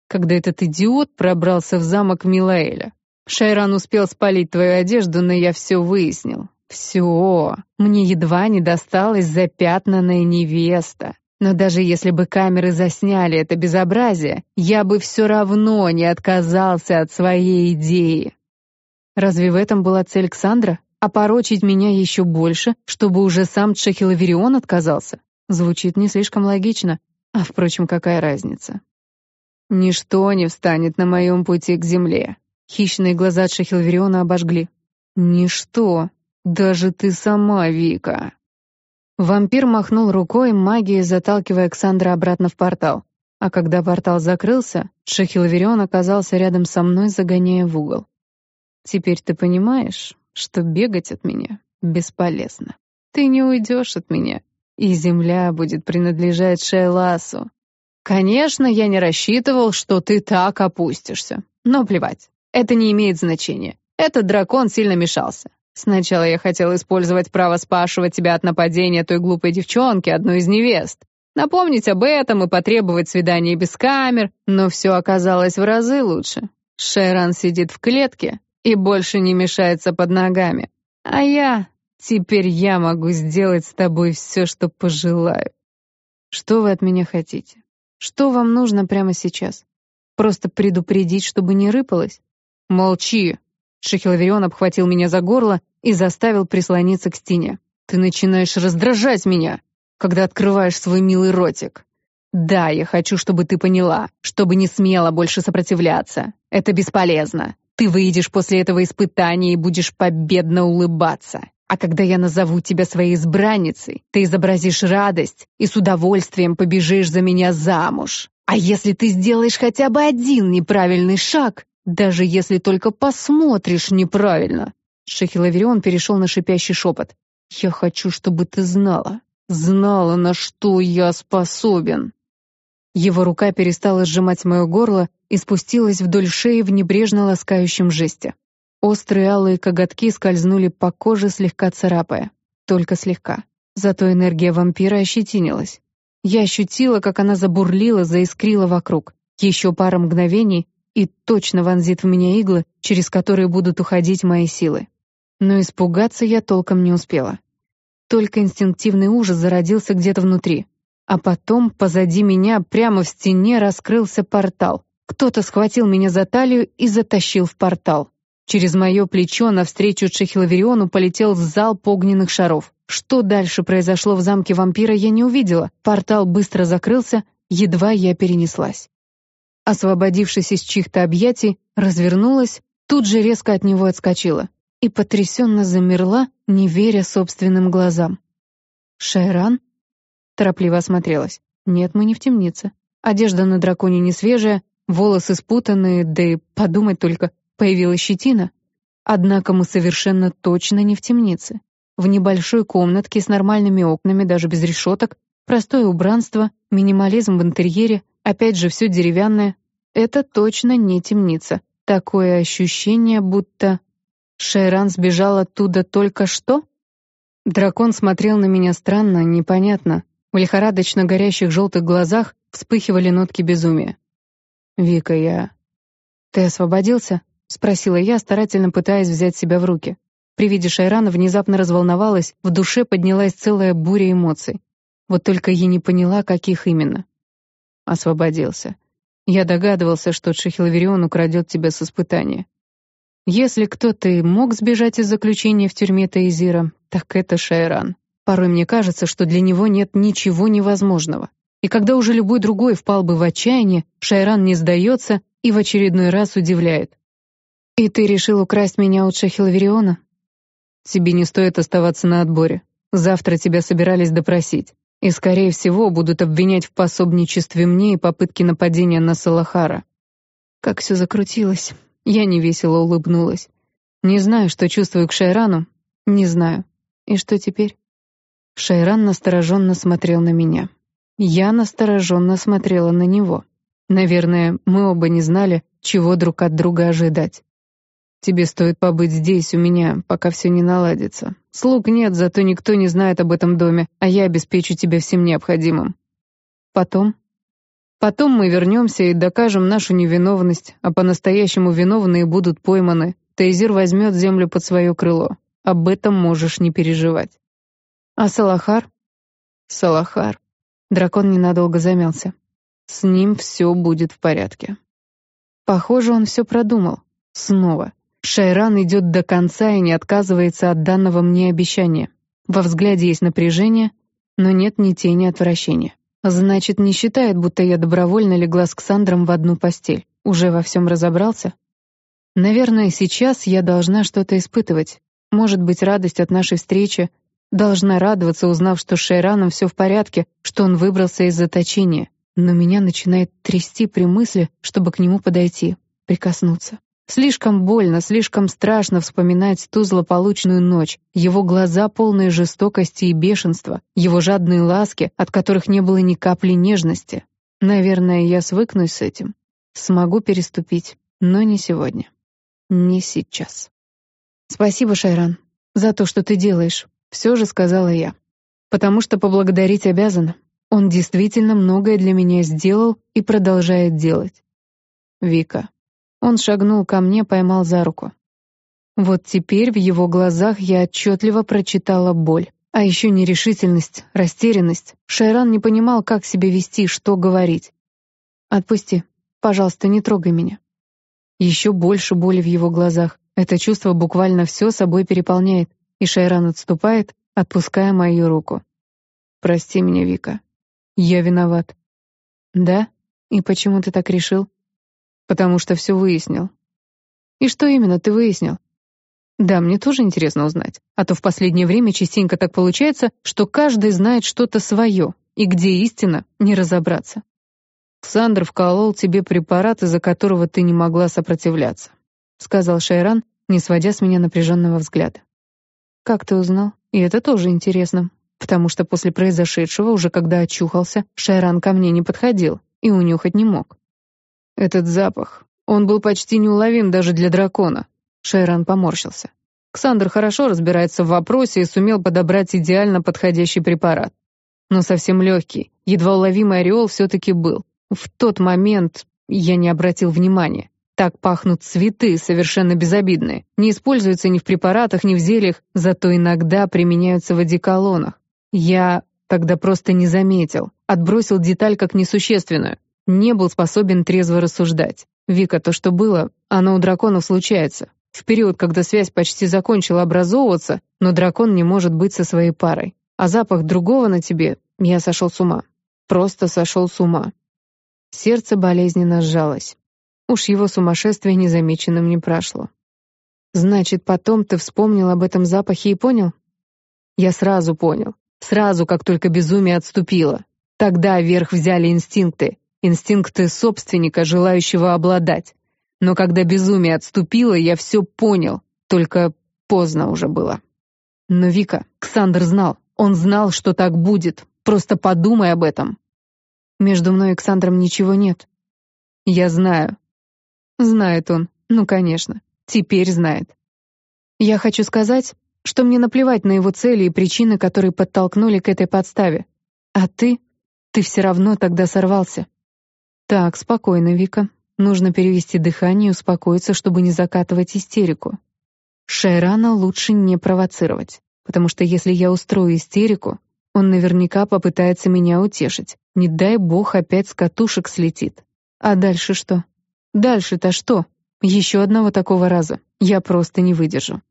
Когда этот идиот пробрался в замок Милаэля. Шайран успел спалить твою одежду, но я все выяснил. Все, мне едва не досталась запятнанная невеста. Но даже если бы камеры засняли это безобразие, я бы все равно не отказался от своей идеи. Разве в этом была цель Ксандра? Опорочить меня еще больше, чтобы уже сам Чехилаверион отказался? Звучит не слишком логично. А, впрочем, какая разница? Ничто не встанет на моем пути к земле. Хищные глаза Чехилавериона обожгли. Ничто. Даже ты сама, Вика. Вампир махнул рукой, магией заталкивая Александра обратно в портал. А когда портал закрылся, Шахилаверион оказался рядом со мной, загоняя в угол. «Теперь ты понимаешь, что бегать от меня бесполезно. Ты не уйдешь от меня, и земля будет принадлежать Шейласу. Конечно, я не рассчитывал, что ты так опустишься. Но плевать, это не имеет значения. Этот дракон сильно мешался. Сначала я хотел использовать право спрашивать тебя от нападения той глупой девчонки, одной из невест. Напомнить об этом и потребовать свидания без камер, но все оказалось в разы лучше. Шерон сидит в клетке и больше не мешается под ногами. А я... Теперь я могу сделать с тобой все, что пожелаю. Что вы от меня хотите? Что вам нужно прямо сейчас? Просто предупредить, чтобы не рыпалось? Молчи. Шахилаверион обхватил меня за горло и заставил прислониться к стене. Ты начинаешь раздражать меня, когда открываешь свой милый ротик. Да, я хочу, чтобы ты поняла, чтобы не смела больше сопротивляться. Это бесполезно. Ты выйдешь после этого испытания и будешь победно улыбаться. А когда я назову тебя своей избранницей, ты изобразишь радость и с удовольствием побежишь за меня замуж. А если ты сделаешь хотя бы один неправильный шаг, даже если только посмотришь неправильно...» Шахилаверион перешел на шипящий шепот. «Я хочу, чтобы ты знала, знала, на что я способен». Его рука перестала сжимать мое горло и спустилась вдоль шеи в небрежно ласкающем жесте. Острые алые коготки скользнули по коже, слегка царапая. Только слегка. Зато энергия вампира ощетинилась. Я ощутила, как она забурлила, заискрила вокруг. Еще пара мгновений, и точно вонзит в меня иглы, через которые будут уходить мои силы. Но испугаться я толком не успела. Только инстинктивный ужас зародился где-то внутри. А потом позади меня, прямо в стене, раскрылся портал. Кто-то схватил меня за талию и затащил в портал. Через мое плечо навстречу Чехилавериону полетел зал огненных шаров. Что дальше произошло в замке вампира, я не увидела. Портал быстро закрылся, едва я перенеслась. Освободившись из чьих-то объятий, развернулась, тут же резко от него отскочила и потрясенно замерла, не веря собственным глазам. «Шайран?» Торопливо осмотрелась. «Нет, мы не в темнице. Одежда на драконе не свежая, волосы спутанные, да и подумать только, Появилась щетина. Однако мы совершенно точно не в темнице. В небольшой комнатке с нормальными окнами, даже без решеток, простое убранство, минимализм в интерьере, опять же все деревянное. Это точно не темница. Такое ощущение, будто... Шайран сбежал оттуда только что? Дракон смотрел на меня странно, непонятно. В лихорадочно горящих желтых глазах вспыхивали нотки безумия. «Вика, я...» «Ты освободился?» — спросила я, старательно пытаясь взять себя в руки. При виде Шайрана внезапно разволновалась, в душе поднялась целая буря эмоций. Вот только я не поняла, каких именно. Освободился. Я догадывался, что Шахилаверион украдет тебя с испытания. Если кто-то и мог сбежать из заключения в тюрьме Таизира, так это Шайран. Порой мне кажется, что для него нет ничего невозможного. И когда уже любой другой впал бы в отчаяние, Шайран не сдается и в очередной раз удивляет. «И ты решил украсть меня у Шахилвериона?» «Тебе не стоит оставаться на отборе. Завтра тебя собирались допросить. И, скорее всего, будут обвинять в пособничестве мне и попытке нападения на Салахара». Как все закрутилось. Я невесело улыбнулась. Не знаю, что чувствую к Шайрану. Не знаю. И что теперь? Шайран настороженно смотрел на меня. Я настороженно смотрела на него. Наверное, мы оба не знали, чего друг от друга ожидать. Тебе стоит побыть здесь у меня, пока все не наладится. Слуг нет, зато никто не знает об этом доме, а я обеспечу тебя всем необходимым. Потом? Потом мы вернемся и докажем нашу невиновность, а по-настоящему виновные будут пойманы. Тейзир возьмет землю под свое крыло. Об этом можешь не переживать. А Салахар? Салахар. Дракон ненадолго замялся. С ним все будет в порядке. Похоже, он все продумал. Снова. Шайран идет до конца и не отказывается от данного мне обещания. Во взгляде есть напряжение, но нет ни тени отвращения. Значит, не считает, будто я добровольно легла с Ксандром в одну постель. Уже во всем разобрался? Наверное, сейчас я должна что-то испытывать. Может быть, радость от нашей встречи. Должна радоваться, узнав, что с Шайраном все в порядке, что он выбрался из заточения. но меня начинает трясти при мысли, чтобы к нему подойти, прикоснуться. Слишком больно, слишком страшно вспоминать ту злополучную ночь, его глаза полные жестокости и бешенства, его жадные ласки, от которых не было ни капли нежности. Наверное, я свыкнусь с этим. Смогу переступить, но не сегодня. Не сейчас. Спасибо, Шайран, за то, что ты делаешь, все же сказала я. Потому что поблагодарить обязана. Он действительно многое для меня сделал и продолжает делать. Вика. Он шагнул ко мне, поймал за руку. Вот теперь в его глазах я отчетливо прочитала боль. А еще нерешительность, растерянность. Шайран не понимал, как себя вести, что говорить. «Отпусти. Пожалуйста, не трогай меня». Еще больше боли в его глазах. Это чувство буквально все собой переполняет, и Шайран отступает, отпуская мою руку. «Прости меня, Вика. Я виноват». «Да? И почему ты так решил?» «Потому что все выяснил». «И что именно ты выяснил?» «Да, мне тоже интересно узнать. А то в последнее время частенько так получается, что каждый знает что-то свое, и где истина, не разобраться». «Ксандр вколол тебе препарат, из-за которого ты не могла сопротивляться», сказал Шайран, не сводя с меня напряженного взгляда. «Как ты узнал? И это тоже интересно потому что после произошедшего, уже когда очухался, Шайран ко мне не подходил и унюхать не мог. Этот запах, он был почти неуловим даже для дракона. Шайран поморщился. Ксандр хорошо разбирается в вопросе и сумел подобрать идеально подходящий препарат. Но совсем легкий, едва уловимый ореол все-таки был. В тот момент я не обратил внимания. Так пахнут цветы, совершенно безобидные. Не используются ни в препаратах, ни в зельях, зато иногда применяются в одеколонах. Я тогда просто не заметил, отбросил деталь как несущественную, не был способен трезво рассуждать. Вика, то, что было, оно у драконов случается. В период, когда связь почти закончила образовываться, но дракон не может быть со своей парой. А запах другого на тебе, я сошел с ума. Просто сошел с ума. Сердце болезненно сжалось. Уж его сумасшествие незамеченным не прошло. «Значит, потом ты вспомнил об этом запахе и понял?» Я сразу понял. Сразу, как только безумие отступило. Тогда верх взяли инстинкты. Инстинкты собственника, желающего обладать. Но когда безумие отступило, я все понял. Только поздно уже было. Но Вика, Ксандр знал. Он знал, что так будет. Просто подумай об этом. Между мной и Ксандром ничего нет. Я знаю. Знает он. Ну, конечно. Теперь знает. Я хочу сказать, что мне наплевать на его цели и причины, которые подтолкнули к этой подставе. А ты? Ты все равно тогда сорвался. Так, спокойно, Вика. Нужно перевести дыхание и успокоиться, чтобы не закатывать истерику. Шайрана лучше не провоцировать, потому что если я устрою истерику, он наверняка попытается меня утешить. Не дай бог опять с катушек слетит. А дальше что? Дальше-то что? Еще одного такого раза. Я просто не выдержу.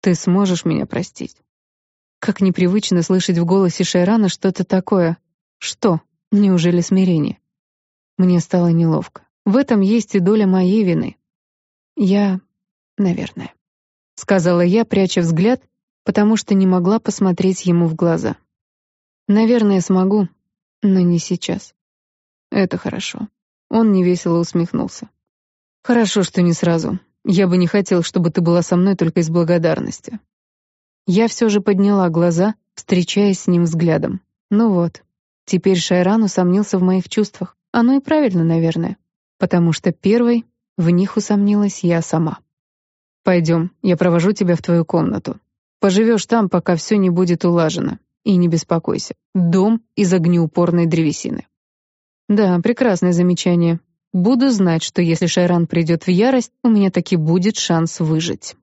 Ты сможешь меня простить?» Как непривычно слышать в голосе Шайрана что-то такое. Что? Неужели смирение? Мне стало неловко. В этом есть и доля моей вины. Я... наверное. Сказала я, пряча взгляд, потому что не могла посмотреть ему в глаза. Наверное, смогу, но не сейчас. Это хорошо. Он невесело усмехнулся. Хорошо, что не сразу. Я бы не хотел, чтобы ты была со мной только из благодарности». Я все же подняла глаза, встречаясь с ним взглядом. Ну вот, теперь Шайран усомнился в моих чувствах. Оно и правильно, наверное, потому что первой в них усомнилась я сама. «Пойдем, я провожу тебя в твою комнату. Поживешь там, пока все не будет улажено. И не беспокойся. Дом из огнеупорной древесины». Да, прекрасное замечание. Буду знать, что если Шайран придет в ярость, у меня таки будет шанс выжить.